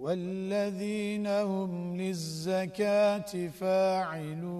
والذين هم للزكاة فاعلون